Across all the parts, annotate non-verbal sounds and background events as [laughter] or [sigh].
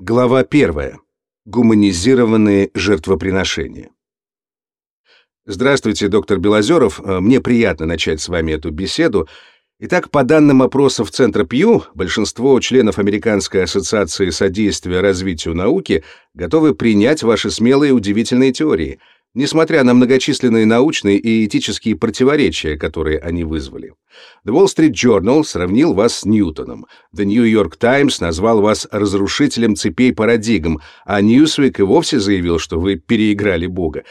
Глава 1. Гуманизированные жертвоприношения. Здравствуйте, доктор Белозеров. Э, мне приятно начать с вами эту беседу. Итак, по данным опросов Центра Пью, большинство членов Американской ассоциации содействия развитию науки готовы принять ваши смелые и удивительные теории – несмотря на многочисленные научные и этические противоречия, которые они вызвали. The Wall Street Journal сравнил вас с Ньютоном, The New York Times назвал вас разрушителем цепей парадигм, а Newsweek и вовсе заявил, что вы переиграли Бога.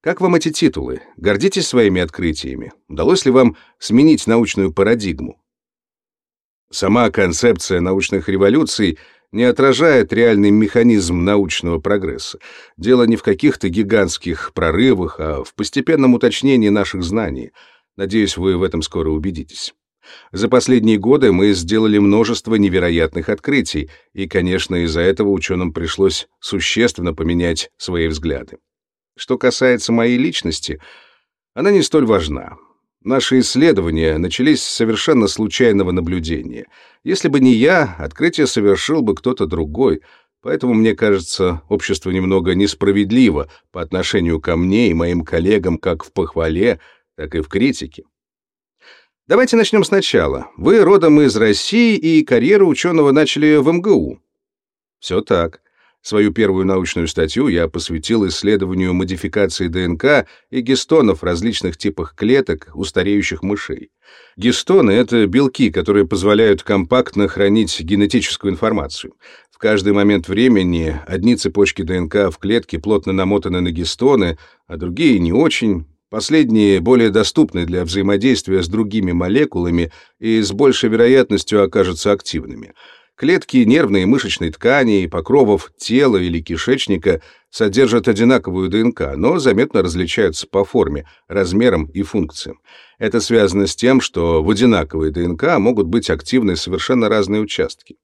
Как вам эти титулы? Гордитесь своими открытиями? Удалось ли вам сменить научную парадигму? Сама концепция научных революций не отражает реальный механизм научного прогресса. Дело не в каких-то гигантских прорывах, а в постепенном уточнении наших знаний. Надеюсь, вы в этом скоро убедитесь. За последние годы мы сделали множество невероятных открытий, и, конечно, из-за этого ученым пришлось существенно поменять свои взгляды. Что касается моей личности, она не столь важна. Наши исследования начались с совершенно случайного наблюдения. Если бы не я, открытие совершил бы кто-то другой, поэтому, мне кажется, общество немного несправедливо по отношению ко мне и моим коллегам как в похвале, так и в критике. Давайте начнем сначала. Вы родом из России и карьеру ученого начали в МГУ. Все так. Свою первую научную статью я посвятил исследованию модификации ДНК и гистонов различных типах клеток у стареющих мышей. Гистоны — это белки, которые позволяют компактно хранить генетическую информацию. В каждый момент времени одни цепочки ДНК в клетке плотно намотаны на гистоны, а другие не очень. Последние более доступны для взаимодействия с другими молекулами и с большей вероятностью окажутся активными — Клетки нервной и мышечной ткани и покровов тела или кишечника содержат одинаковую ДНК, но заметно различаются по форме, размерам и функциям. Это связано с тем, что в одинаковой ДНК могут быть активны совершенно разные участки.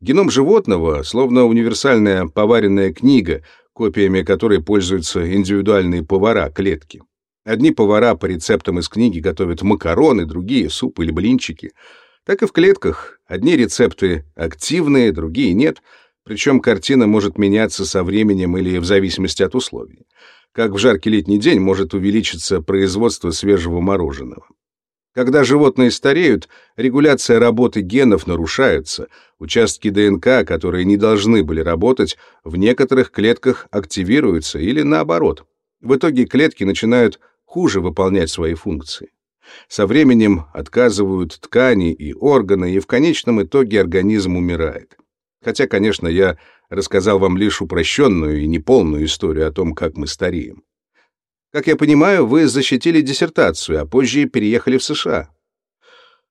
Геном животного словно универсальная поваренная книга, копиями которой пользуются индивидуальные повара клетки. Одни повара по рецептам из книги готовят макароны, другие — суп или блинчики — так и в клетках. Одни рецепты активные, другие нет, причем картина может меняться со временем или в зависимости от условий. Как в жаркий летний день может увеличиться производство свежего мороженого. Когда животные стареют, регуляция работы генов нарушается, участки ДНК, которые не должны были работать, в некоторых клетках активируются или наоборот. В итоге клетки начинают хуже выполнять свои функции. Со временем отказывают ткани и органы, и в конечном итоге организм умирает. Хотя, конечно, я рассказал вам лишь упрощенную и неполную историю о том, как мы стареем. Как я понимаю, вы защитили диссертацию, а позже переехали в США.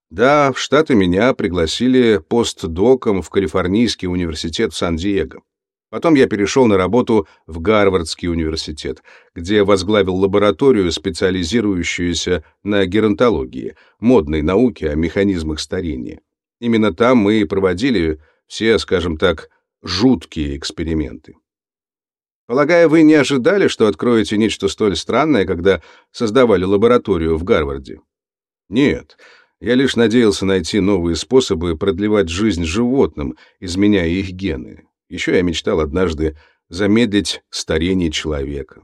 Да, в Штаты меня пригласили постдоком в Калифорнийский университет в Сан-Диего. Потом я перешел на работу в Гарвардский университет, где возглавил лабораторию, специализирующуюся на геронтологии, модной науке о механизмах старения. Именно там мы и проводили все, скажем так, жуткие эксперименты. Полагаю, вы не ожидали, что откроете нечто столь странное, когда создавали лабораторию в Гарварде? Нет, я лишь надеялся найти новые способы продлевать жизнь животным, изменяя их гены. Еще я мечтал однажды замедлить старение человека.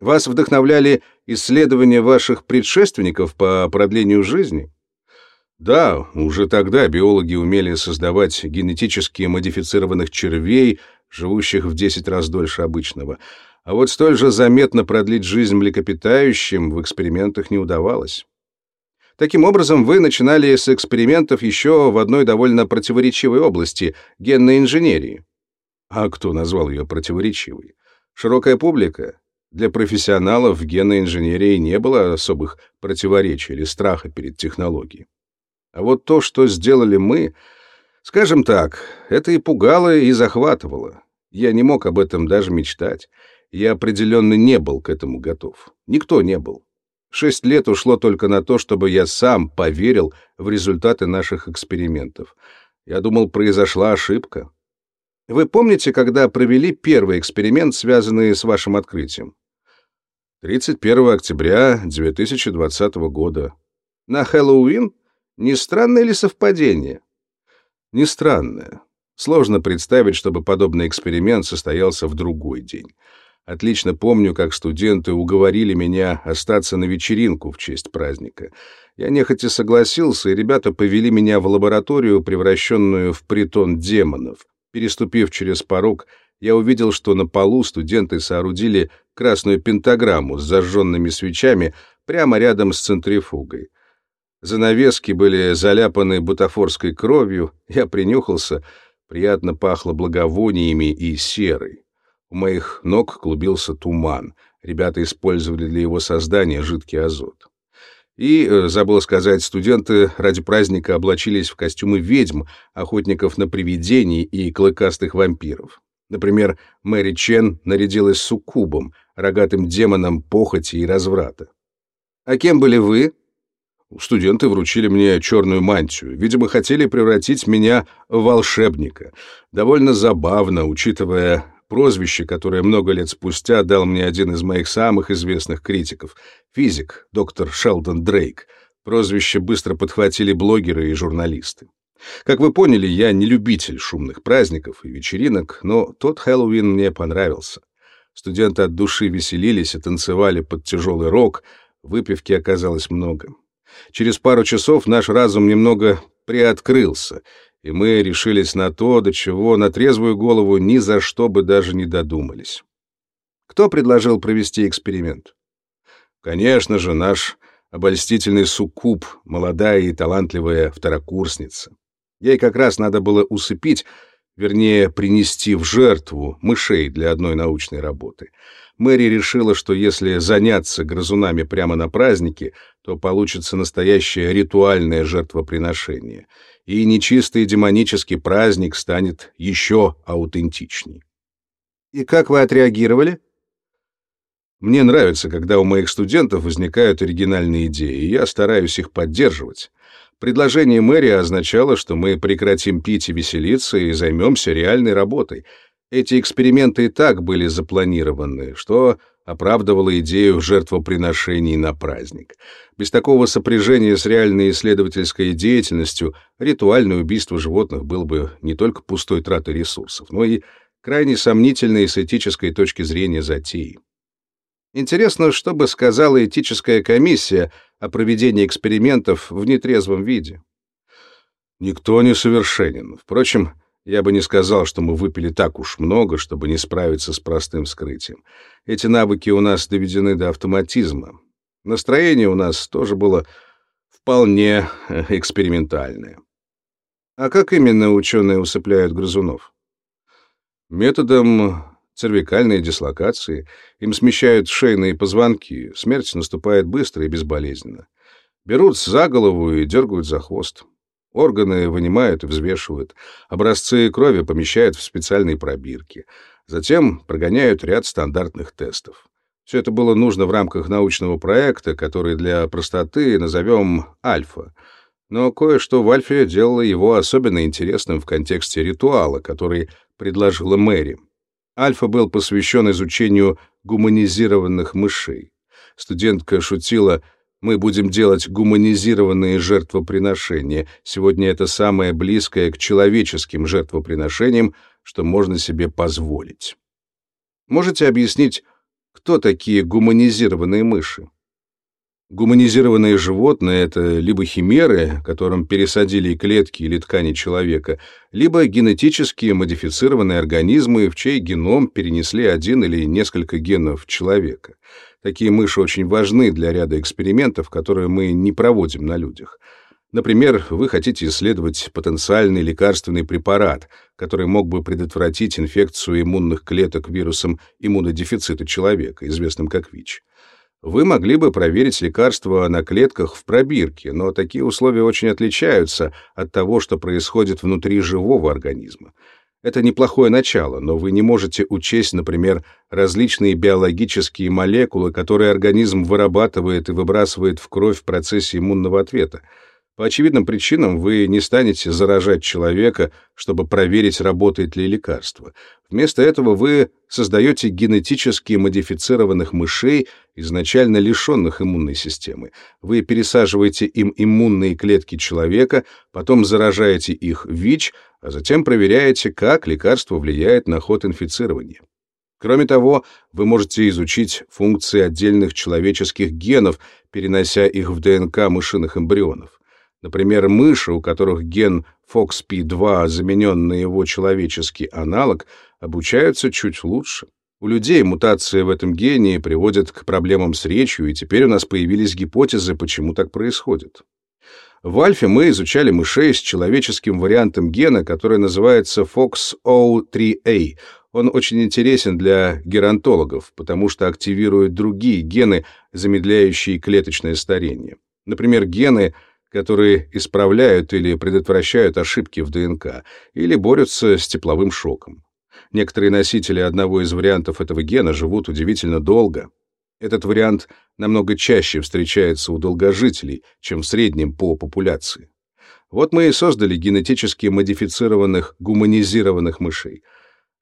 Вас вдохновляли исследования ваших предшественников по продлению жизни? Да, уже тогда биологи умели создавать генетически модифицированных червей, живущих в 10 раз дольше обычного. А вот столь же заметно продлить жизнь млекопитающим в экспериментах не удавалось. Таким образом, вы начинали с экспериментов еще в одной довольно противоречивой области — генной инженерии. А кто назвал ее противоречивой? Широкая публика? Для профессионалов в генной инженерии не было особых противоречий или страха перед технологией. А вот то, что сделали мы, скажем так, это и пугало, и захватывало. Я не мог об этом даже мечтать. Я определенно не был к этому готов. Никто не был. Шесть лет ушло только на то, чтобы я сам поверил в результаты наших экспериментов. Я думал, произошла ошибка. Вы помните, когда провели первый эксперимент, связанный с вашим открытием? 31 октября 2020 года. На Хэллоуин? Не странное ли совпадение? Не странное. Сложно представить, чтобы подобный эксперимент состоялся в другой день. Отлично помню, как студенты уговорили меня остаться на вечеринку в честь праздника. Я нехотя согласился, и ребята повели меня в лабораторию, превращенную в притон демонов. Переступив через порог, я увидел, что на полу студенты соорудили красную пентаграмму с зажженными свечами прямо рядом с центрифугой. Занавески были заляпаны бутафорской кровью, я принюхался, приятно пахло благовониями и серой. У моих ног клубился туман. Ребята использовали для его создания жидкий азот. И, э, забыл сказать, студенты ради праздника облачились в костюмы ведьм, охотников на привидений и клыкастых вампиров. Например, Мэри Чен нарядилась суккубом, рогатым демоном похоти и разврата. «А кем были вы?» Студенты вручили мне черную мантию. Видимо, хотели превратить меня в волшебника. Довольно забавно, учитывая прозвище, которое много лет спустя дал мне один из моих самых известных критиков — физик, доктор Шелдон Дрейк. Прозвище быстро подхватили блогеры и журналисты. Как вы поняли, я не любитель шумных праздников и вечеринок, но тот Хэллоуин мне понравился. Студенты от души веселились и танцевали под тяжелый рок, выпивки оказалось много. Через пару часов наш разум немного приоткрылся, и мы решились на то, до чего на трезвую голову ни за что бы даже не додумались. Кто предложил провести эксперимент? Конечно же, наш обольстительный суккуб, молодая и талантливая второкурсница. Ей как раз надо было усыпить, вернее, принести в жертву мышей для одной научной работы. Мэри решила, что если заняться грызунами прямо на празднике, то получится настоящее ритуальное жертвоприношение — и нечистый демонический праздник станет еще аутентичней. И как вы отреагировали? Мне нравится, когда у моих студентов возникают оригинальные идеи, и я стараюсь их поддерживать. Предложение мэрии означало, что мы прекратим пить и веселиться и займемся реальной работой. Эти эксперименты и так были запланированы, что оправдывала идею жертвоприношений на праздник. Без такого сопряжения с реальной исследовательской деятельностью ритуальное убийство животных было бы не только пустой тратой ресурсов, но и крайне сомнительной с этической точки зрения затеей. Интересно, что бы сказала этическая комиссия о проведении экспериментов в нетрезвом виде. Никто не совершенен. Впрочем, я бы не сказал, что мы выпили так уж много, чтобы не справиться с простым вскрытием. Эти навыки у нас доведены до автоматизма. Настроение у нас тоже было вполне э, экспериментальное. А как именно ученые усыпляют грызунов? Методом цервикальной дислокации. Им смещают шейные позвонки. Смерть наступает быстро и безболезненно. Берут за голову и дергают за хвост. Органы вынимают и взвешивают, образцы крови помещают в специальные пробирки. Затем прогоняют ряд стандартных тестов. Все это было нужно в рамках научного проекта, который для простоты назовем «Альфа». Но кое-что в «Альфе» делало его особенно интересным в контексте ритуала, который предложила Мэри. «Альфа» был посвящен изучению гуманизированных мышей. Студентка шутила — мы будем делать гуманизированные жертвоприношения. Сегодня это самое близкое к человеческим жертвоприношениям, что можно себе позволить. Можете объяснить, кто такие гуманизированные мыши? Гуманизированные животные — это либо химеры, которым пересадили клетки или ткани человека, либо генетически модифицированные организмы, в чей геном перенесли один или несколько генов человека. Такие мыши очень важны для ряда экспериментов, которые мы не проводим на людях. Например, вы хотите исследовать потенциальный лекарственный препарат, который мог бы предотвратить инфекцию иммунных клеток вирусом иммунодефицита человека, известным как ВИЧ. Вы могли бы проверить лекарство на клетках в пробирке, но такие условия очень отличаются от того, что происходит внутри живого организма. Это неплохое начало, но вы не можете учесть, например, различные биологические молекулы, которые организм вырабатывает и выбрасывает в кровь в процессе иммунного ответа. По очевидным причинам вы не станете заражать человека, чтобы проверить, работает ли лекарство. Вместо этого вы создаете генетически модифицированных мышей, изначально лишенных иммунной системы. Вы пересаживаете им иммунные клетки человека, потом заражаете их ВИЧ, а затем проверяете, как лекарство влияет на ход инфицирования. Кроме того, вы можете изучить функции отдельных человеческих генов, перенося их в ДНК мышиных эмбрионов. Например, мыши, у которых ген FOXP2 заменен на его человеческий аналог, обучаются чуть лучше. У людей мутации в этом гене приводят к проблемам с речью, и теперь у нас появились гипотезы, почему так происходит. В Альфе мы изучали мышей с человеческим вариантом гена, который называется FOXO3A. Он очень интересен для геронтологов, потому что активирует другие гены, замедляющие клеточное старение. Например, гены — которые исправляют или предотвращают ошибки в ДНК, или борются с тепловым шоком. Некоторые носители одного из вариантов этого гена живут удивительно долго. Этот вариант намного чаще встречается у долгожителей, чем в среднем по популяции. Вот мы и создали генетически модифицированных гуманизированных мышей —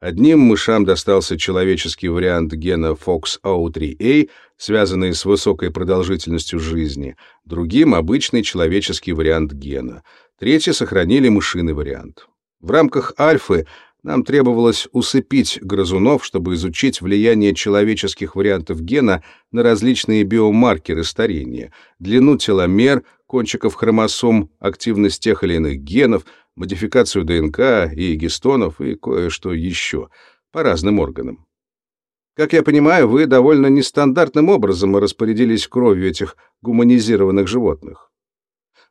Одним мышам достался человеческий вариант гена FOXO3A, связанный с высокой продолжительностью жизни, другим — обычный человеческий вариант гена, третьи сохранили мышиный вариант. В рамках альфы нам требовалось усыпить грызунов, чтобы изучить влияние человеческих вариантов гена на различные биомаркеры старения, длину теломер, кончиков хромосом, активность тех или иных генов — модификацию ДНК и гистонов и кое-что еще по разным органам. Как я понимаю, вы довольно нестандартным образом распорядились кровью этих гуманизированных животных.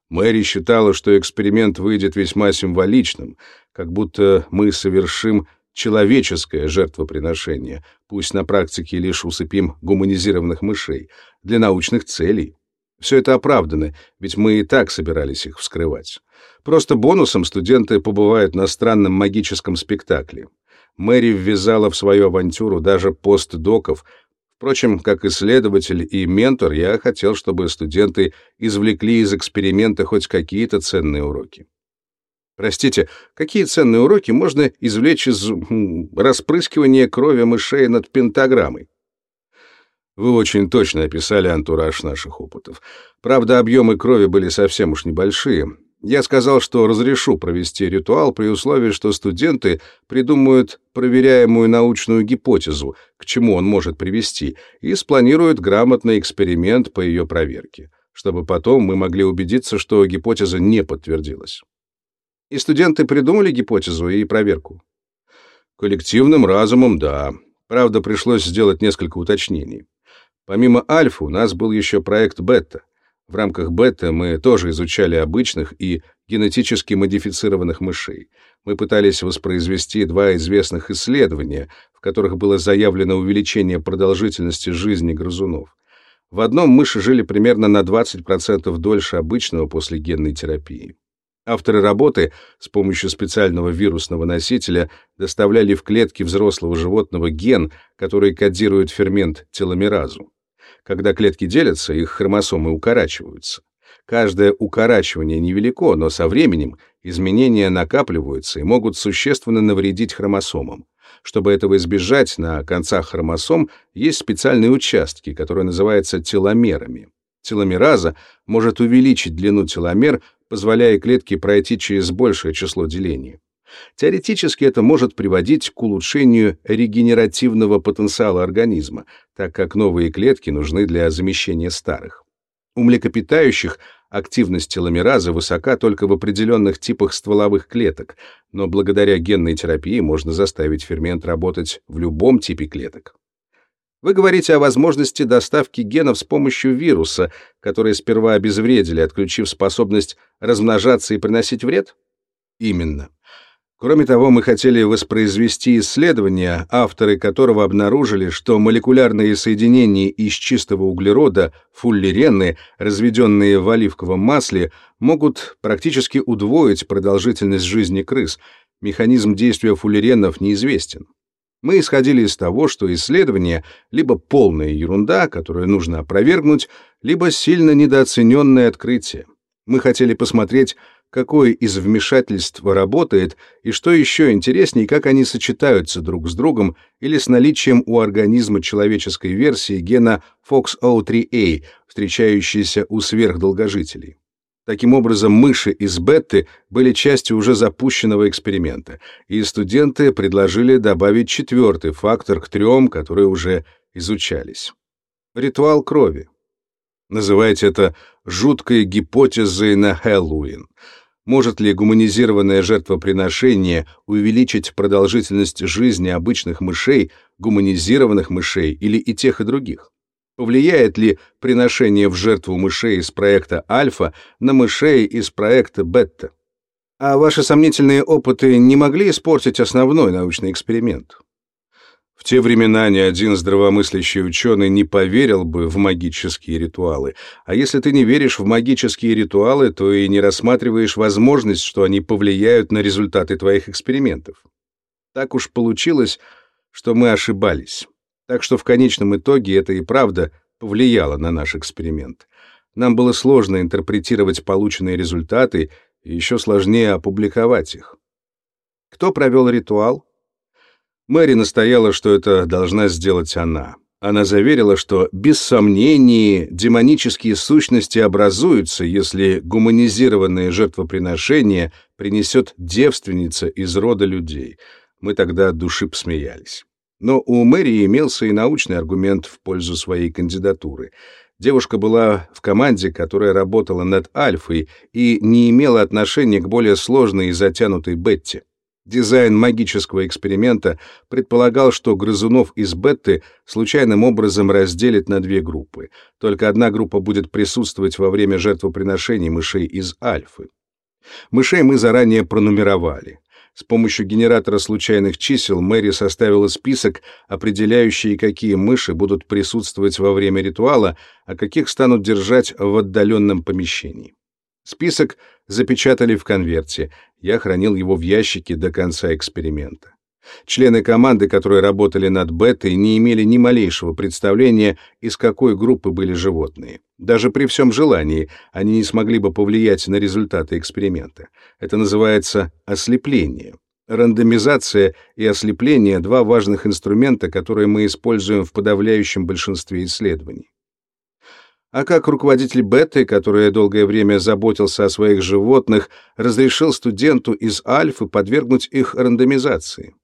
Мэри считала, что эксперимент выйдет весьма символичным, как будто мы совершим человеческое жертвоприношение, пусть на практике лишь усыпим гуманизированных мышей, для научных целей. Все это оправдано, ведь мы и так собирались их вскрывать. Просто бонусом студенты побывают на странном магическом спектакле. Мэри ввязала в свою авантюру даже постдоков. Впрочем, как исследователь и ментор, я хотел, чтобы студенты извлекли из эксперимента хоть какие-то ценные уроки. Простите, какие ценные уроки можно извлечь из распрыскивания крови мышей над пентаграммой? Вы очень точно описали антураж наших опытов. Правда, объемы крови были совсем уж небольшие, я сказал, что разрешу провести ритуал при условии, что студенты придумают проверяемую научную гипотезу, к чему он может привести, и спланируют грамотный эксперимент по ее проверке, чтобы потом мы могли убедиться, что гипотеза не подтвердилась. И студенты придумали гипотезу и проверку. Коллективным разумом, да. Правда, пришлось сделать несколько уточнений. Помимо альфа у нас был еще проект бета. В рамках бета мы тоже изучали обычных и генетически модифицированных мышей. Мы пытались воспроизвести два известных исследования, в которых было заявлено увеличение продолжительности жизни грызунов. В одном мыши жили примерно на 20% дольше обычного после генной терапии. Авторы работы с помощью специального вирусного носителя доставляли в клетки взрослого животного ген, который кодирует фермент теломеразу. Когда клетки делятся, их хромосомы укорачиваются. Каждое укорачивание невелико, но со временем изменения накапливаются и могут существенно навредить хромосомам. Чтобы этого избежать, на концах хромосом есть специальные участки, которые называются теломерами. Теломераза может увеличить длину теломер, позволяя клетке пройти через большее число делений. Теоретически это может приводить к улучшению регенеративного потенциала организма, так как новые клетки нужны для замещения старых. У млекопитающих активность теломеразы высока только в определенных типах стволовых клеток, но благодаря генной терапии можно заставить фермент работать в любом типе клеток. Вы говорите о возможности доставки генов с помощью вируса, которые сперва обезвредили, отключив способность размножаться и приносить вред? Именно. Кроме того, мы хотели воспроизвести исследование, авторы которого обнаружили, что молекулярные соединения из чистого углерода, фуллерены, разведенные в оливковом масле, могут практически удвоить продолжительность жизни крыс. Механизм действия фуллеренов неизвестен. Мы исходили из того, что исследование либо полная ерунда, которую нужно опровергнуть, либо сильно недооцененное открытие. Мы хотели посмотреть, какое из вмешательств работает, и что еще интереснее, как они сочетаются друг с другом или с наличием у организма человеческой версии гена FOXO3A, встречающейся у сверхдолгожителей. Таким образом, мыши из бетты были частью уже запущенного эксперимента, и студенты предложили добавить четвертый фактор к трем, которые уже изучались. Ритуал крови. Называйте это жуткой гипотезой на Хэллоуин. Может ли гуманизированное жертвоприношение увеличить продолжительность жизни обычных мышей, гуманизированных мышей или и тех, и других? Повлияет ли приношение в жертву мышей из проекта «Альфа» на мышей из проекта «Бетта»? А ваши сомнительные опыты не могли испортить основной научный эксперимент? В те времена ни один здравомыслящий ученый не поверил бы в магические ритуалы. А если ты не веришь в магические ритуалы, то и не рассматриваешь возможность, что они повлияют на результаты твоих экспериментов. Так уж получилось, что мы ошибались. Так что в конечном итоге это и правда повлияло на наш эксперимент. Нам было сложно интерпретировать полученные результаты и еще сложнее опубликовать их. Кто провел ритуал? Мэри настояла, что это должна сделать она. Она заверила, что без сомнений демонические сущности образуются, если гуманизированное жертвоприношение принесет девственница из рода людей. Мы тогда от души посмеялись. Но у Мэри имелся и научный аргумент в пользу своей кандидатуры. Девушка была в команде, которая работала над Альфой и не имела отношения к более сложной и затянутой Бетти. Дизайн магического эксперимента предполагал, что грызунов из Бетты случайным образом разделят на две группы. Только одна группа будет присутствовать во время жертвоприношений мышей из Альфы. Мышей мы заранее пронумеровали. С помощью генератора случайных чисел Мэри составила список, определяющий, какие мыши будут присутствовать во время ритуала, а каких станут держать в отдаленном помещении. Список запечатали в конверте. Я хранил его в ящике до конца эксперимента. Члены команды, которые работали над бетой, не имели ни малейшего представления, из какой группы были животные. Даже при всем желании они не смогли бы повлиять на результаты эксперимента. Это называется ослепление. Рандомизация и ослепление — два важных инструмента, которые мы используем в подавляющем большинстве исследований. А как руководитель Беты, который долгое время заботился о своих животных, разрешил студенту из Альфы подвергнуть их рандомизации?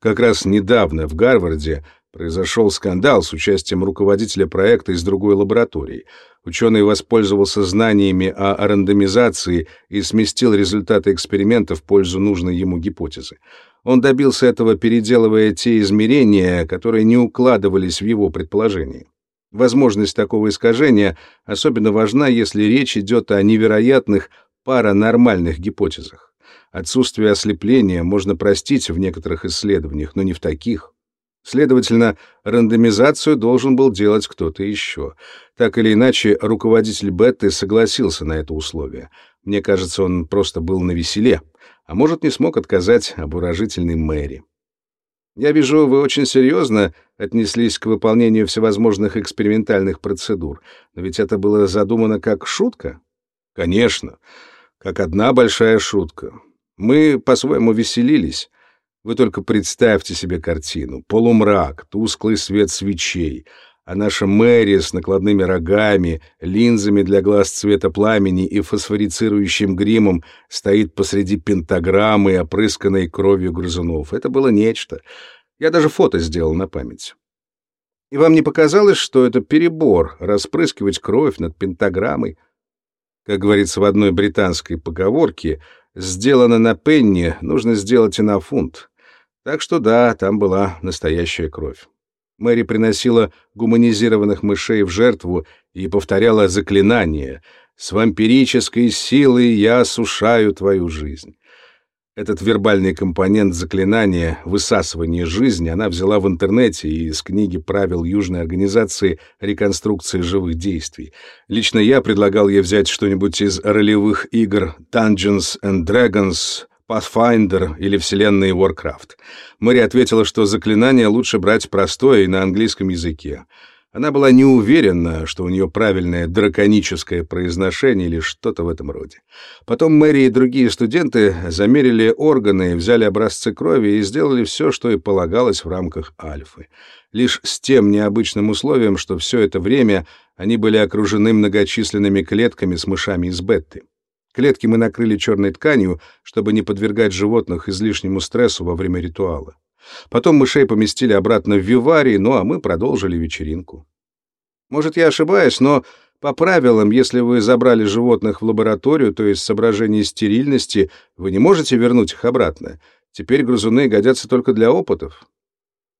Как раз недавно в Гарварде произошел скандал с участием руководителя проекта из другой лаборатории. Ученый воспользовался знаниями о рандомизации и сместил результаты эксперимента в пользу нужной ему гипотезы. Он добился этого, переделывая те измерения, которые не укладывались в его предположение. Возможность такого искажения особенно важна, если речь идет о невероятных паранормальных гипотезах. Отсутствие ослепления можно простить в некоторых исследованиях, но не в таких. Следовательно, рандомизацию должен был делать кто-то еще. Так или иначе, руководитель Бетты согласился на это условие. Мне кажется, он просто был на веселе, а может, не смог отказать обворожительной Мэри. Я вижу, вы очень серьезно отнеслись к выполнению всевозможных экспериментальных процедур, но ведь это было задумано как шутка? Конечно, как одна большая шутка. Мы по-своему веселились. Вы только представьте себе картину. Полумрак, тусклый свет свечей, а наша Мэри с накладными рогами, линзами для глаз цвета пламени и фосфорицирующим гримом стоит посреди пентаграммы, опрысканной кровью грызунов. Это было нечто. Я даже фото сделал на память. И вам не показалось, что это перебор — распрыскивать кровь над пентаграммой? Как говорится в одной британской поговорке — сделано на пенни, нужно сделать и на фунт. Так что да, там была настоящая кровь. Мэри приносила гуманизированных мышей в жертву и повторяла заклинание «С вампирической силой я осушаю твою жизнь». Этот вербальный компонент заклинания «высасывание жизни» она взяла в интернете и из книги правил Южной организации реконструкции живых действий. Лично я предлагал ей взять что-нибудь из ролевых игр Dungeons and Dragons, Pathfinder или вселенной Warcraft. Мэри ответила, что заклинание лучше брать простое и на английском языке. Она была не уверена, что у нее правильное драконическое произношение или что-то в этом роде. Потом Мэри и другие студенты замерили органы, взяли образцы крови и сделали все, что и полагалось в рамках альфы. Лишь с тем необычным условием, что все это время они были окружены многочисленными клетками с мышами из бетты. Клетки мы накрыли черной тканью, чтобы не подвергать животных излишнему стрессу во время ритуала. Потом мышей поместили обратно в виварий, ну а мы продолжили вечеринку. Может, я ошибаюсь, но по правилам, если вы забрали животных в лабораторию, то есть соображение стерильности, вы не можете вернуть их обратно. Теперь грызуны годятся только для опытов.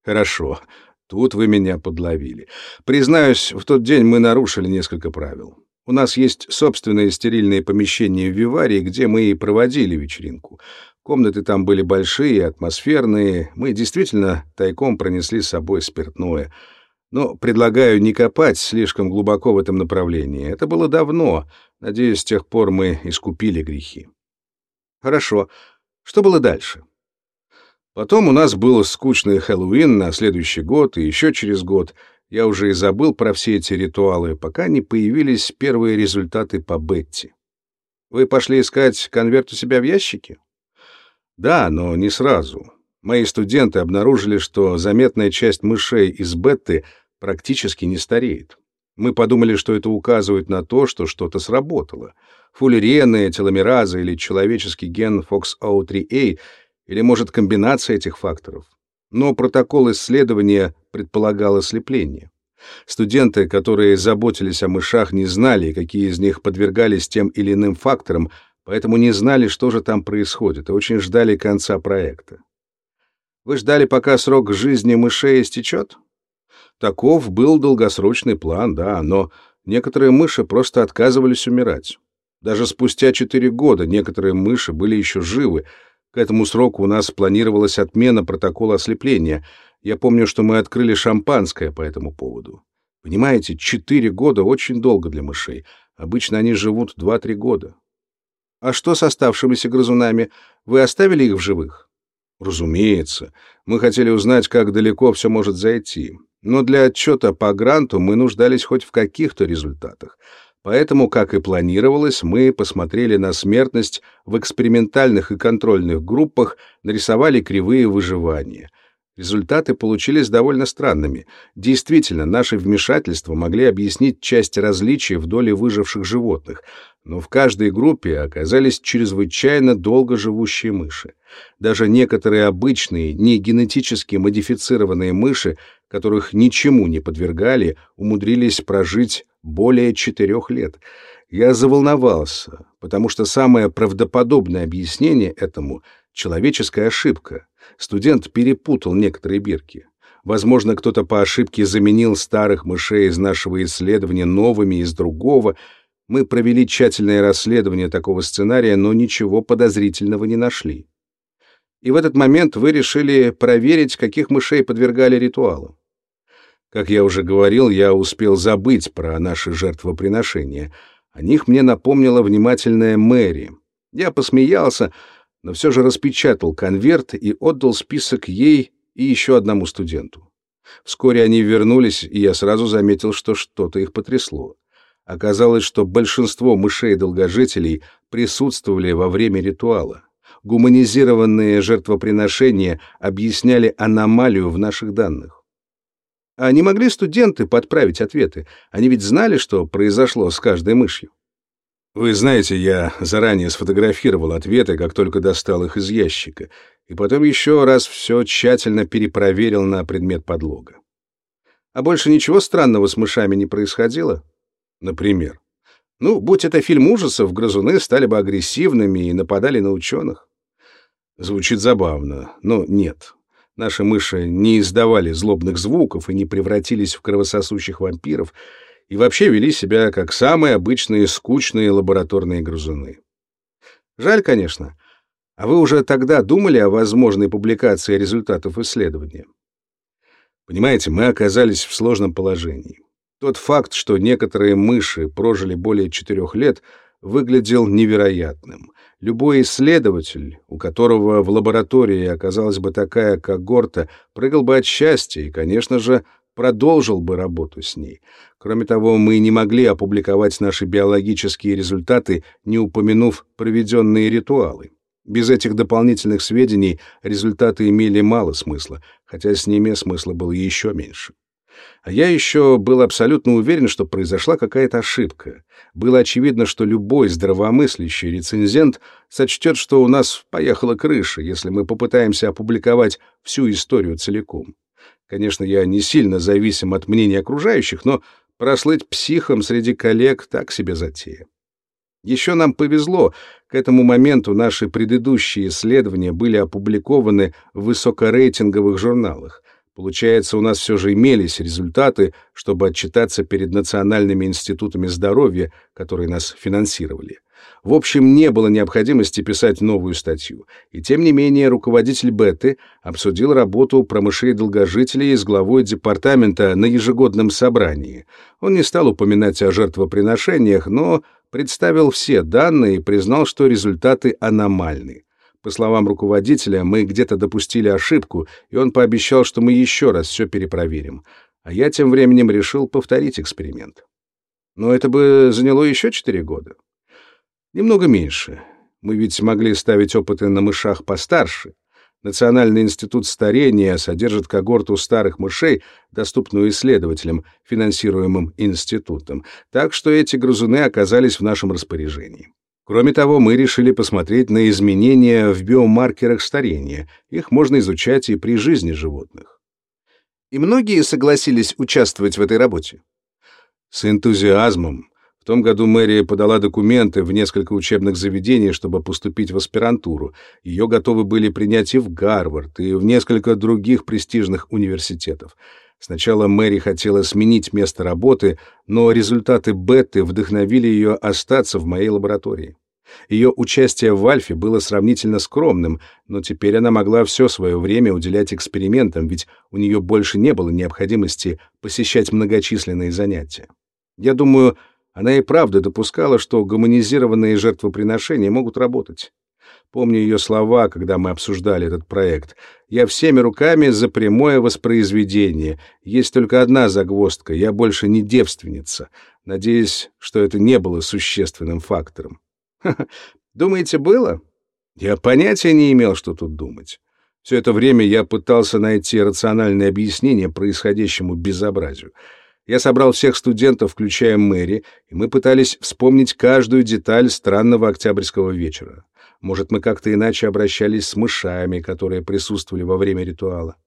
Хорошо. Тут вы меня подловили. Признаюсь, в тот день мы нарушили несколько правил. У нас есть собственные стерильные помещения в Виварии, где мы и проводили вечеринку. Комнаты там были большие, атмосферные. Мы действительно тайком пронесли с собой спиртное. Но предлагаю не копать слишком глубоко в этом направлении. Это было давно. Надеюсь, с тех пор мы искупили грехи. Хорошо. Что было дальше? Потом у нас был скучный Хэллоуин на следующий год и еще через год. Я уже и забыл про все эти ритуалы, пока не появились первые результаты по Бетти. Вы пошли искать конверт у себя в ящике? Да, но не сразу. Мои студенты обнаружили, что заметная часть мышей из бетты практически не стареет. Мы подумали, что это указывает на то, что что-то сработало. Фуллерены, теломераза или человеческий ген FOXO3A, или, может, комбинация этих факторов. Но протокол исследования предполагал ослепление. Студенты, которые заботились о мышах, не знали, какие из них подвергались тем или иным факторам, поэтому не знали, что же там происходит, и очень ждали конца проекта. Вы ждали, пока срок жизни мышей истечет? Таков был долгосрочный план, да, но некоторые мыши просто отказывались умирать. Даже спустя четыре года некоторые мыши были еще живы. К этому сроку у нас планировалась отмена протокола ослепления. Я помню, что мы открыли шампанское по этому поводу. Понимаете, четыре года очень долго для мышей. Обычно они живут два-три года. А что с оставшимися грызунами? Вы оставили их в живых? Разумеется. Мы хотели узнать, как далеко все может зайти. Но для отчета по гранту мы нуждались хоть в каких-то результатах. Поэтому, как и планировалось, мы посмотрели на смертность в экспериментальных и контрольных группах, нарисовали кривые выживания — Результаты получились довольно странными. Действительно, наши вмешательства могли объяснить часть различий в доле выживших животных, но в каждой группе оказались чрезвычайно долго живущие мыши. Даже некоторые обычные, не генетически модифицированные мыши, которых ничему не подвергали, умудрились прожить более четырех лет. Я заволновался, потому что самое правдоподобное объяснение этому — человеческая ошибка — Студент перепутал некоторые бирки. Возможно, кто-то по ошибке заменил старых мышей из нашего исследования новыми из другого. Мы провели тщательное расследование такого сценария, но ничего подозрительного не нашли. И в этот момент вы решили проверить, каких мышей подвергали ритуалу. Как я уже говорил, я успел забыть про наши жертвоприношения. О них мне напомнила внимательная Мэри. Я посмеялся, но все же распечатал конверт и отдал список ей и еще одному студенту. Вскоре они вернулись, и я сразу заметил, что что-то их потрясло. Оказалось, что большинство мышей-долгожителей присутствовали во время ритуала. Гуманизированные жертвоприношения объясняли аномалию в наших данных. А не могли студенты подправить ответы? Они ведь знали, что произошло с каждой мышью. Вы знаете, я заранее сфотографировал ответы, как только достал их из ящика, и потом еще раз все тщательно перепроверил на предмет подлога. А больше ничего странного с мышами не происходило? Например. Ну, будь это фильм ужасов, грызуны стали бы агрессивными и нападали на ученых. Звучит забавно, но нет. Наши мыши не издавали злобных звуков и не превратились в кровососущих вампиров — и вообще вели себя как самые обычные скучные лабораторные грызуны. Жаль, конечно. А вы уже тогда думали о возможной публикации результатов исследования? Понимаете, мы оказались в сложном положении. Тот факт, что некоторые мыши прожили более четырех лет, выглядел невероятным. Любой исследователь, у которого в лаборатории оказалась бы такая когорта, прыгал бы от счастья и, конечно же, продолжил бы работу с ней. Кроме того, мы не могли опубликовать наши биологические результаты, не упомянув проведенные ритуалы. Без этих дополнительных сведений результаты имели мало смысла, хотя с ними смысла было еще меньше. А я еще был абсолютно уверен, что произошла какая-то ошибка. Было очевидно, что любой здравомыслящий рецензент сочтет, что у нас поехала крыша, если мы попытаемся опубликовать всю историю целиком. Конечно, я не сильно зависим от мнения окружающих, но прослыть психом среди коллег так себе затея. Еще нам повезло, к этому моменту наши предыдущие исследования были опубликованы в высокорейтинговых журналах. Получается, у нас все же имелись результаты, чтобы отчитаться перед национальными институтами здоровья, которые нас финансировали. В общем, не было необходимости писать новую статью. И тем не менее, руководитель Беты обсудил работу про мышей-долгожителей с главой департамента на ежегодном собрании. Он не стал упоминать о жертвоприношениях, но представил все данные и признал, что результаты аномальны. По словам руководителя, мы где-то допустили ошибку, и он пообещал, что мы еще раз все перепроверим. А я тем временем решил повторить эксперимент. Но это бы заняло еще четыре года. Немного меньше. Мы ведь могли ставить опыты на мышах постарше. Национальный институт старения содержит когорту старых мышей, доступную исследователям, финансируемым институтом, так что эти грызуны оказались в нашем распоряжении. Кроме того, мы решили посмотреть на изменения в биомаркерах старения. Их можно изучать и при жизни животных. И многие согласились участвовать в этой работе? С энтузиазмом. В том году мэрия подала документы в несколько учебных заведений, чтобы поступить в аспирантуру. Ее готовы были принять и в Гарвард, и в несколько других престижных университетов. Сначала Мэри хотела сменить место работы, но результаты беты вдохновили ее остаться в моей лаборатории. Ее участие в Альфе было сравнительно скромным, но теперь она могла все свое время уделять экспериментам, ведь у нее больше не было необходимости посещать многочисленные занятия. Я думаю, она и правда допускала, что гуманизированные жертвоприношения могут работать. Помню ее слова, когда мы обсуждали этот проект. «Я всеми руками за прямое воспроизведение. Есть только одна загвоздка. Я больше не девственница. Надеюсь, что это не было существенным фактором». [laughs] Думаете, было? Я понятия не имел, что тут думать. Все это время я пытался найти рациональное объяснение происходящему безобразию. Я собрал всех студентов, включая Мэри, и мы пытались вспомнить каждую деталь странного октябрьского вечера. Может, мы как-то иначе обращались с мышами, которые присутствовали во время ритуала.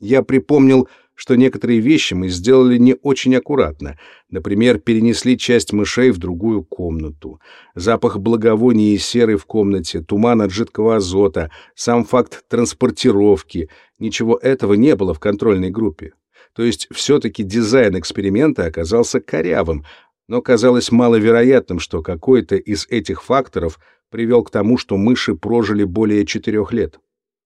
Я припомнил, что некоторые вещи мы сделали не очень аккуратно. Например, перенесли часть мышей в другую комнату. Запах благовония и серы в комнате, туман от жидкого азота, сам факт транспортировки — ничего этого не было в контрольной группе. То есть все-таки дизайн эксперимента оказался корявым, но казалось маловероятным, что какой-то из этих факторов привел к тому, что мыши прожили более четырех лет.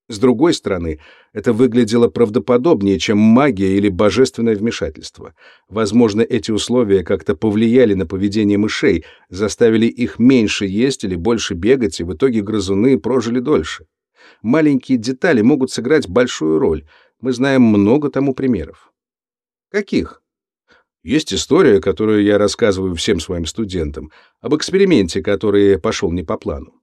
С другой стороны, это выглядело правдоподобнее, чем магия или божественное вмешательство. Возможно, эти условия как-то повлияли на поведение мышей, заставили их меньше есть или больше бегать, и в итоге грызуны прожили дольше. Маленькие детали могут сыграть большую роль. Мы знаем много тому примеров. Каких? Есть история, которую я рассказываю всем своим студентам, об эксперименте, который пошел не по плану.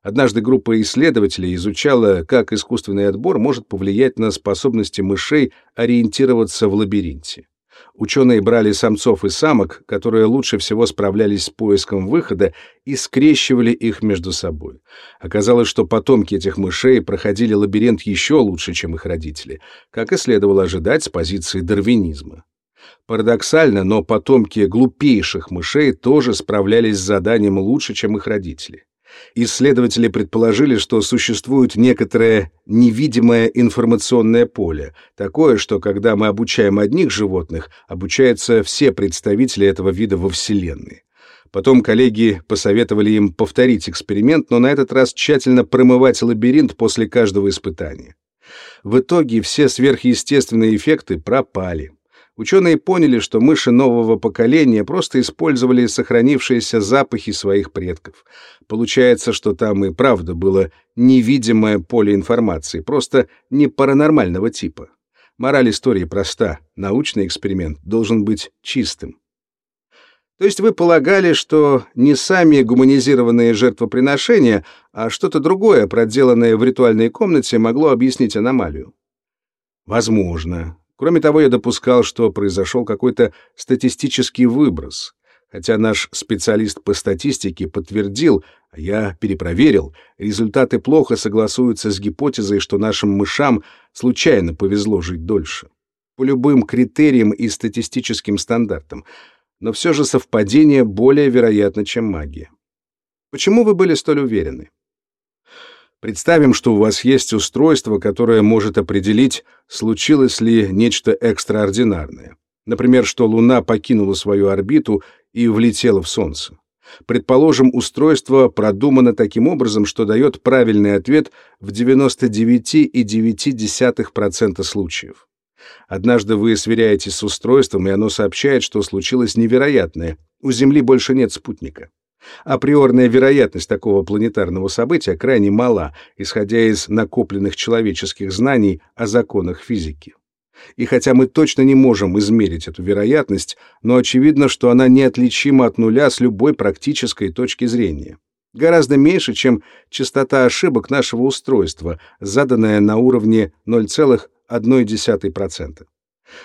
Однажды группа исследователей изучала, как искусственный отбор может повлиять на способности мышей ориентироваться в лабиринте. Ученые брали самцов и самок, которые лучше всего справлялись с поиском выхода, и скрещивали их между собой. Оказалось, что потомки этих мышей проходили лабиринт еще лучше, чем их родители, как и следовало ожидать с позиции дарвинизма. Парадоксально, но потомки глупейших мышей тоже справлялись с заданием лучше, чем их родители. Исследователи предположили, что существует некоторое невидимое информационное поле, такое, что когда мы обучаем одних животных, обучаются все представители этого вида во Вселенной. Потом коллеги посоветовали им повторить эксперимент, но на этот раз тщательно промывать лабиринт после каждого испытания. В итоге все сверхъестественные эффекты пропали. Ученые поняли, что мыши нового поколения просто использовали сохранившиеся запахи своих предков. Получается, что там и правда было невидимое поле информации, просто не паранормального типа. Мораль истории проста. Научный эксперимент должен быть чистым. То есть вы полагали, что не сами гуманизированные жертвоприношения, а что-то другое, проделанное в ритуальной комнате, могло объяснить аномалию? Возможно. Кроме того, я допускал, что произошел какой-то статистический выброс. Хотя наш специалист по статистике подтвердил, а я перепроверил, результаты плохо согласуются с гипотезой, что нашим мышам случайно повезло жить дольше. По любым критериям и статистическим стандартам. Но все же совпадение более вероятно, чем магия. Почему вы были столь уверены? Представим, что у вас есть устройство, которое может определить, случилось ли нечто экстраординарное. Например, что Луна покинула свою орбиту и влетела в Солнце. Предположим, устройство продумано таким образом, что дает правильный ответ в 99,9% случаев. Однажды вы сверяетесь с устройством, и оно сообщает, что случилось невероятное. У Земли больше нет спутника. Априорная вероятность такого планетарного события крайне мала, исходя из накопленных человеческих знаний о законах физики. И хотя мы точно не можем измерить эту вероятность, но очевидно, что она неотличима от нуля с любой практической точки зрения. Гораздо меньше, чем частота ошибок нашего устройства, заданная на уровне 0,1%.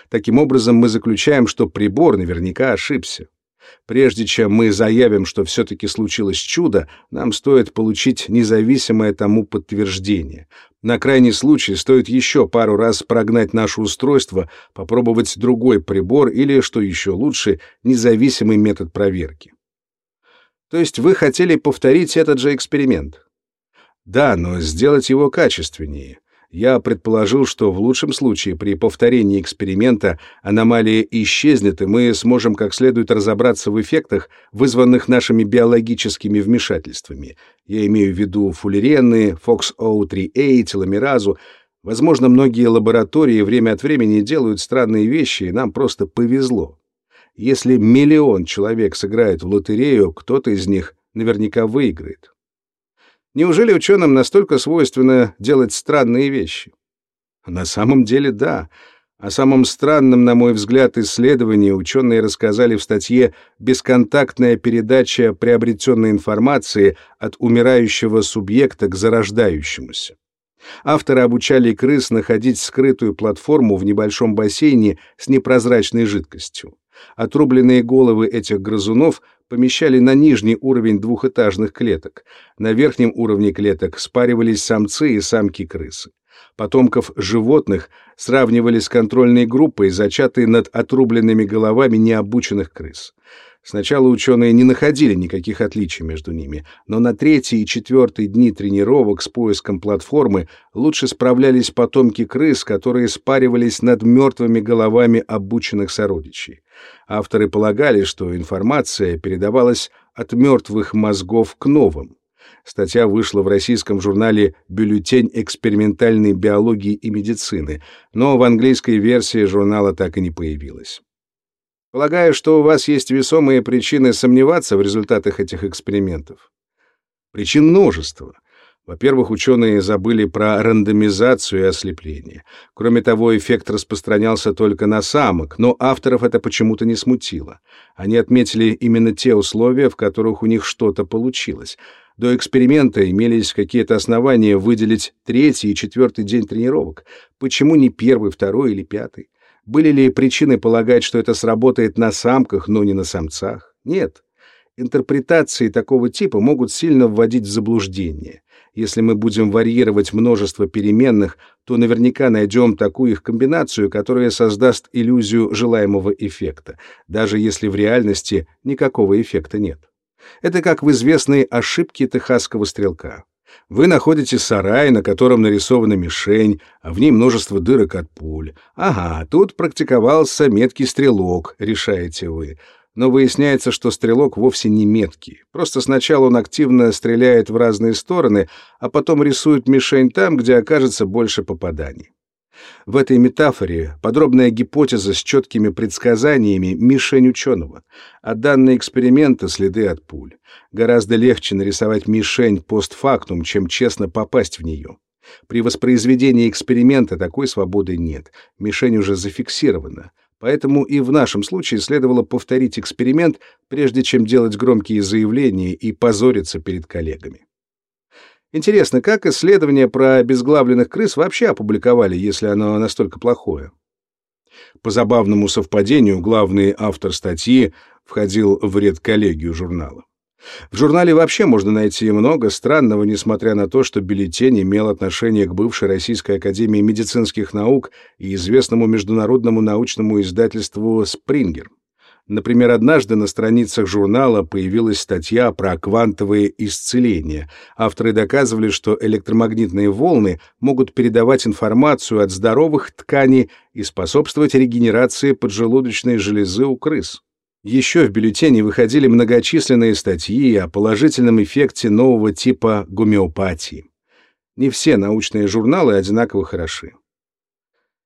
Таким образом, мы заключаем, что прибор наверняка ошибся. Прежде чем мы заявим, что все-таки случилось чудо, нам стоит получить независимое тому подтверждение. На крайний случай стоит еще пару раз прогнать наше устройство, попробовать другой прибор или, что еще лучше, независимый метод проверки. То есть вы хотели повторить этот же эксперимент? Да, но сделать его качественнее я предположил, что в лучшем случае при повторении эксперимента аномалия исчезнет, и мы сможем как следует разобраться в эффектах, вызванных нашими биологическими вмешательствами. Я имею в виду фуллеренные, FOXO3A, теломеразу. Возможно, многие лаборатории время от времени делают странные вещи, и нам просто повезло. Если миллион человек сыграет в лотерею, кто-то из них наверняка выиграет. Неужели ученым настолько свойственно делать странные вещи? На самом деле, да. О самом странном, на мой взгляд, исследовании ученые рассказали в статье «Бесконтактная передача приобретенной информации от умирающего субъекта к зарождающемуся». Авторы обучали крыс находить скрытую платформу в небольшом бассейне с непрозрачной жидкостью. Отрубленные головы этих грызунов помещали на нижний уровень двухэтажных клеток. На верхнем уровне клеток спаривались самцы и самки крысы. Потомков животных сравнивали с контрольной группой, зачатой над отрубленными головами необученных крыс. Сначала ученые не находили никаких отличий между ними, но на третий и четвертый дни тренировок с поиском платформы лучше справлялись потомки крыс, которые спаривались над мертвыми головами обученных сородичей. Авторы полагали, что информация передавалась от мертвых мозгов к новым. Статья вышла в российском журнале «Бюллетень экспериментальной биологии и медицины», но в английской версии журнала так и не появилась. Полагаю, что у вас есть весомые причины сомневаться в результатах этих экспериментов. Причин множество. Во-первых, ученые забыли про рандомизацию и ослепление. Кроме того, эффект распространялся только на самок, но авторов это почему-то не смутило. Они отметили именно те условия, в которых у них что-то получилось. До эксперимента имелись какие-то основания выделить третий и четвертый день тренировок. Почему не первый, второй или пятый? Были ли причины полагать, что это сработает на самках, но не на самцах? Нет. Интерпретации такого типа могут сильно вводить в заблуждение. Если мы будем варьировать множество переменных, то наверняка найдем такую их комбинацию, которая создаст иллюзию желаемого эффекта, даже если в реальности никакого эффекта нет. Это как в известной ошибке техасского стрелка. Вы находите сарай, на котором нарисована мишень, а в ней множество дырок от пуль. Ага, тут практиковался меткий стрелок, решаете вы. Но выясняется, что стрелок вовсе не меткий. Просто сначала он активно стреляет в разные стороны, а потом рисует мишень там, где окажется больше попаданий. В этой метафоре подробная гипотеза с четкими предсказаниями мишень ученого, а данные эксперимента — следы от пуль. Гораздо легче нарисовать мишень постфактум, чем честно попасть в нее. При воспроизведении эксперимента такой свободы нет, мишень уже зафиксирована, поэтому и в нашем случае следовало повторить эксперимент, прежде чем делать громкие заявления и позориться перед коллегами. Интересно, как исследование про обезглавленных крыс вообще опубликовали, если оно настолько плохое? По забавному совпадению, главный автор статьи входил в редколлегию журнала. В журнале вообще можно найти много странного, несмотря на то, что бюллетень имел отношение к бывшей Российской академии медицинских наук и известному международному научному издательству «Спрингер». Например, однажды на страницах журнала появилась статья про квантовые исцеления. Авторы доказывали, что электромагнитные волны могут передавать информацию от здоровых тканей и способствовать регенерации поджелудочной железы у крыс. Еще в бюллетене выходили многочисленные статьи о положительном эффекте нового типа гомеопатии. Не все научные журналы одинаково хороши.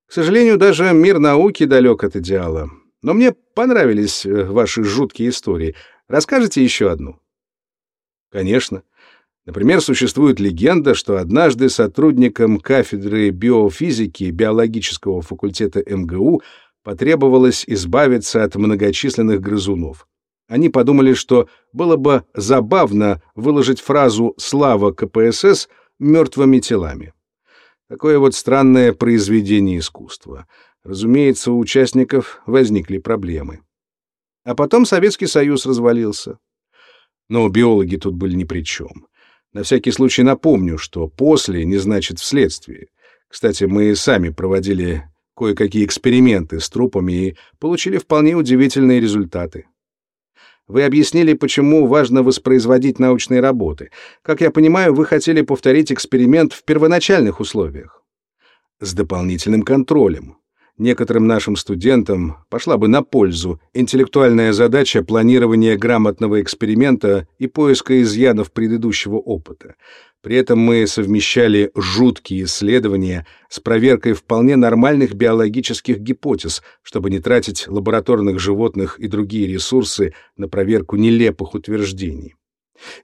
К сожалению, даже мир науки далек от идеала. Но мне понравились э, ваши жуткие истории. Расскажите еще одну? Конечно. Например, существует легенда, что однажды сотрудникам кафедры биофизики биологического факультета МГУ потребовалось избавиться от многочисленных грызунов. Они подумали, что было бы забавно выложить фразу «Слава КПСС» мертвыми телами. Такое вот странное произведение искусства — Разумеется, у участников возникли проблемы. А потом Советский Союз развалился. Но биологи тут были ни при чем. На всякий случай напомню, что «после» не значит «вследствие». Кстати, мы сами проводили кое-какие эксперименты с трупами и получили вполне удивительные результаты. Вы объяснили, почему важно воспроизводить научные работы. Как я понимаю, вы хотели повторить эксперимент в первоначальных условиях. С дополнительным контролем некоторым нашим студентам пошла бы на пользу интеллектуальная задача планирования грамотного эксперимента и поиска изъянов предыдущего опыта. При этом мы совмещали жуткие исследования с проверкой вполне нормальных биологических гипотез, чтобы не тратить лабораторных животных и другие ресурсы на проверку нелепых утверждений.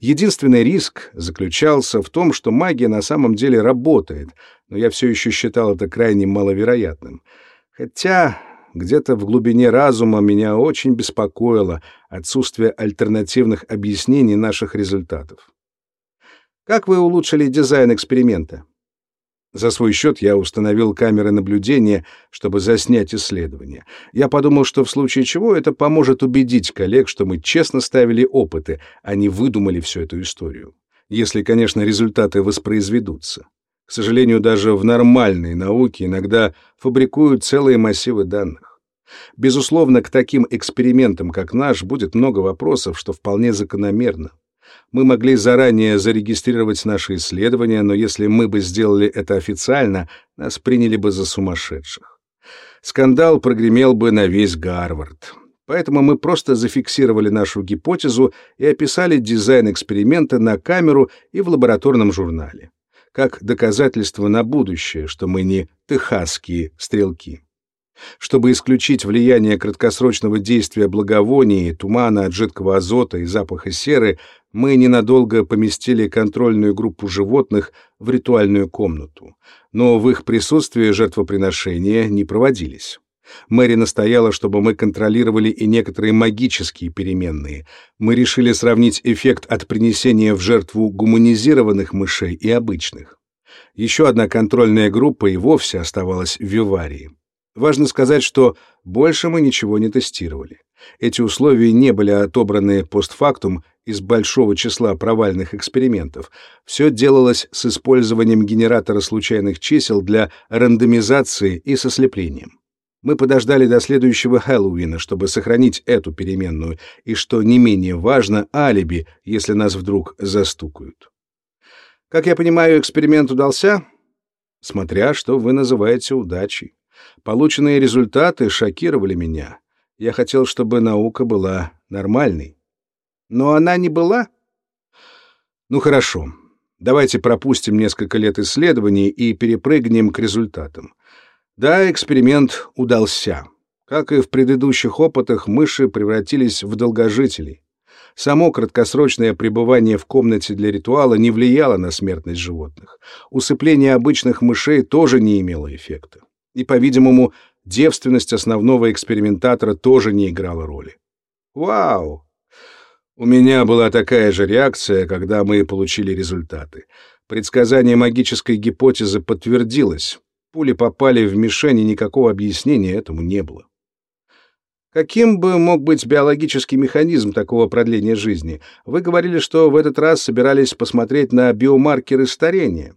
Единственный риск заключался в том, что магия на самом деле работает, но я все еще считал это крайне маловероятным — Хотя где-то в глубине разума меня очень беспокоило отсутствие альтернативных объяснений наших результатов. Как вы улучшили дизайн эксперимента? За свой счет я установил камеры наблюдения, чтобы заснять исследование. Я подумал, что в случае чего это поможет убедить коллег, что мы честно ставили опыты, а не выдумали всю эту историю. Если, конечно, результаты воспроизведутся. К сожалению, даже в нормальной науке иногда фабрикуют целые массивы данных. Безусловно, к таким экспериментам, как наш, будет много вопросов, что вполне закономерно. Мы могли заранее зарегистрировать наши исследования, но если мы бы сделали это официально, нас приняли бы за сумасшедших. Скандал прогремел бы на весь Гарвард. Поэтому мы просто зафиксировали нашу гипотезу и описали дизайн эксперимента на камеру и в лабораторном журнале как доказательство на будущее, что мы не техасские стрелки. Чтобы исключить влияние краткосрочного действия благовоний, тумана от жидкого азота и запаха серы, мы ненадолго поместили контрольную группу животных в ритуальную комнату, но в их присутствии жертвоприношения не проводились. Мэри настояла, чтобы мы контролировали и некоторые магические переменные. Мы решили сравнить эффект от принесения в жертву гуманизированных мышей и обычных. Еще одна контрольная группа и вовсе оставалась в виварии. Важно сказать, что больше мы ничего не тестировали. Эти условия не были отобраны постфактум из большого числа провальных экспериментов. Все делалось с использованием генератора случайных чисел для рандомизации и со слеплением. Мы подождали до следующего Хэллоуина, чтобы сохранить эту переменную, и, что не менее важно, алиби, если нас вдруг застукают. Как я понимаю, эксперимент удался? Смотря что вы называете удачей. Полученные результаты шокировали меня. Я хотел, чтобы наука была нормальной. Но она не была? Ну хорошо. Давайте пропустим несколько лет исследований и перепрыгнем к результатам. Да, эксперимент удался. Как и в предыдущих опытах, мыши превратились в долгожителей. Само краткосрочное пребывание в комнате для ритуала не влияло на смертность животных. Усыпление обычных мышей тоже не имело эффекта. И, по-видимому, девственность основного экспериментатора тоже не играла роли. Вау! У меня была такая же реакция, когда мы получили результаты. Предсказание магической гипотезы подтвердилось. Пули попали в мишень, и никакого объяснения этому не было. Каким бы мог быть биологический механизм такого продления жизни? Вы говорили, что в этот раз собирались посмотреть на биомаркеры старения.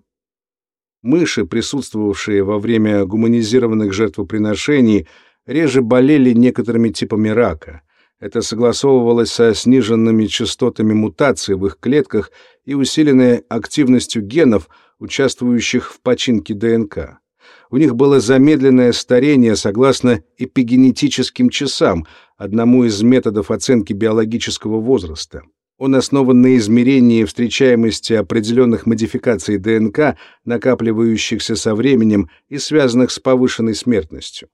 Мыши, присутствовавшие во время гуманизированных жертвоприношений, реже болели некоторыми типами рака. Это согласовывалось со сниженными частотами мутаций в их клетках и усиленной активностью генов, участвующих в починке ДНК. У них было замедленное старение согласно эпигенетическим часам, одному из методов оценки биологического возраста. Он основан на измерении встречаемости определенных модификаций ДНК, накапливающихся со временем и связанных с повышенной смертностью.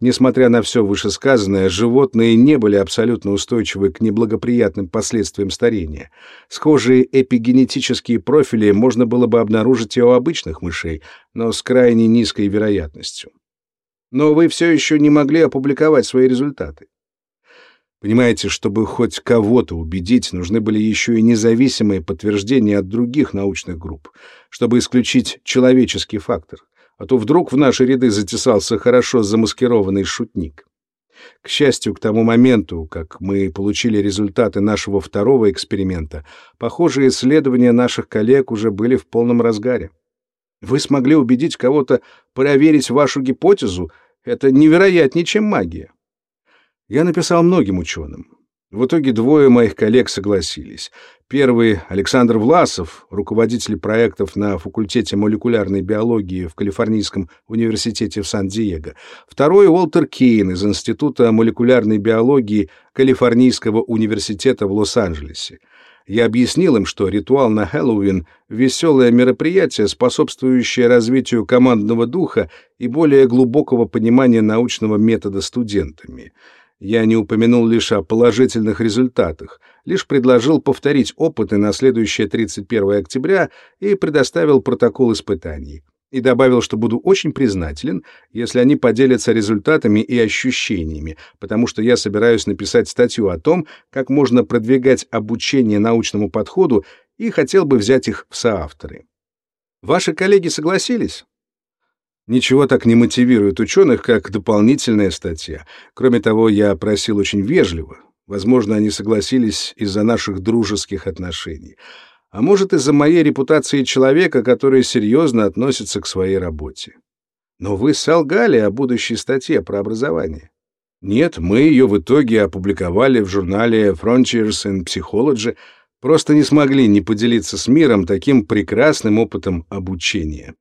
Несмотря на все вышесказанное, животные не были абсолютно устойчивы к неблагоприятным последствиям старения. Схожие эпигенетические профили можно было бы обнаружить и у обычных мышей, но с крайне низкой вероятностью. Но вы все еще не могли опубликовать свои результаты. Понимаете, чтобы хоть кого-то убедить, нужны были еще и независимые подтверждения от других научных групп, чтобы исключить человеческий фактор а то вдруг в наши ряды затесался хорошо замаскированный шутник. К счастью, к тому моменту, как мы получили результаты нашего второго эксперимента, похожие исследования наших коллег уже были в полном разгаре. Вы смогли убедить кого-то проверить вашу гипотезу? Это невероятнее, чем магия. Я написал многим ученым. В итоге двое моих коллег согласились. Первый — Александр Власов, руководитель проектов на факультете молекулярной биологии в Калифорнийском университете в Сан-Диего. Второй — Уолтер Кейн из Института молекулярной биологии Калифорнийского университета в Лос-Анджелесе. Я объяснил им, что ритуал на Хэллоуин — веселое мероприятие, способствующее развитию командного духа и более глубокого понимания научного метода студентами — я не упомянул лишь о положительных результатах, лишь предложил повторить опыты на следующее 31 октября и предоставил протокол испытаний. И добавил, что буду очень признателен, если они поделятся результатами и ощущениями, потому что я собираюсь написать статью о том, как можно продвигать обучение научному подходу и хотел бы взять их в соавторы. Ваши коллеги согласились? Ничего так не мотивирует ученых, как дополнительная статья. Кроме того, я просил очень вежливо. Возможно, они согласились из-за наших дружеских отношений. А может, из-за моей репутации человека, который серьезно относится к своей работе. Но вы солгали о будущей статье про образование. Нет, мы ее в итоге опубликовали в журнале Frontiers in Psychology, просто не смогли не поделиться с миром таким прекрасным опытом обучения.